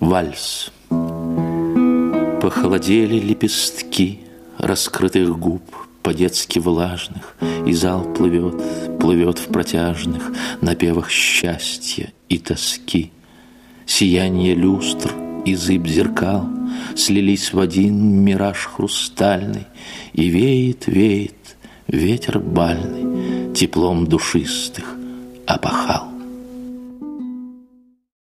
Вальс. Похолодели лепестки раскрытых губ, по-детски влажных, И зал плывет, плывет в протяжных Напевах счастья и тоски. Сияние люстр и зыб зеркал Слились в один мираж хрустальный, И веет, веет ветер бальный Теплом душистых опахал.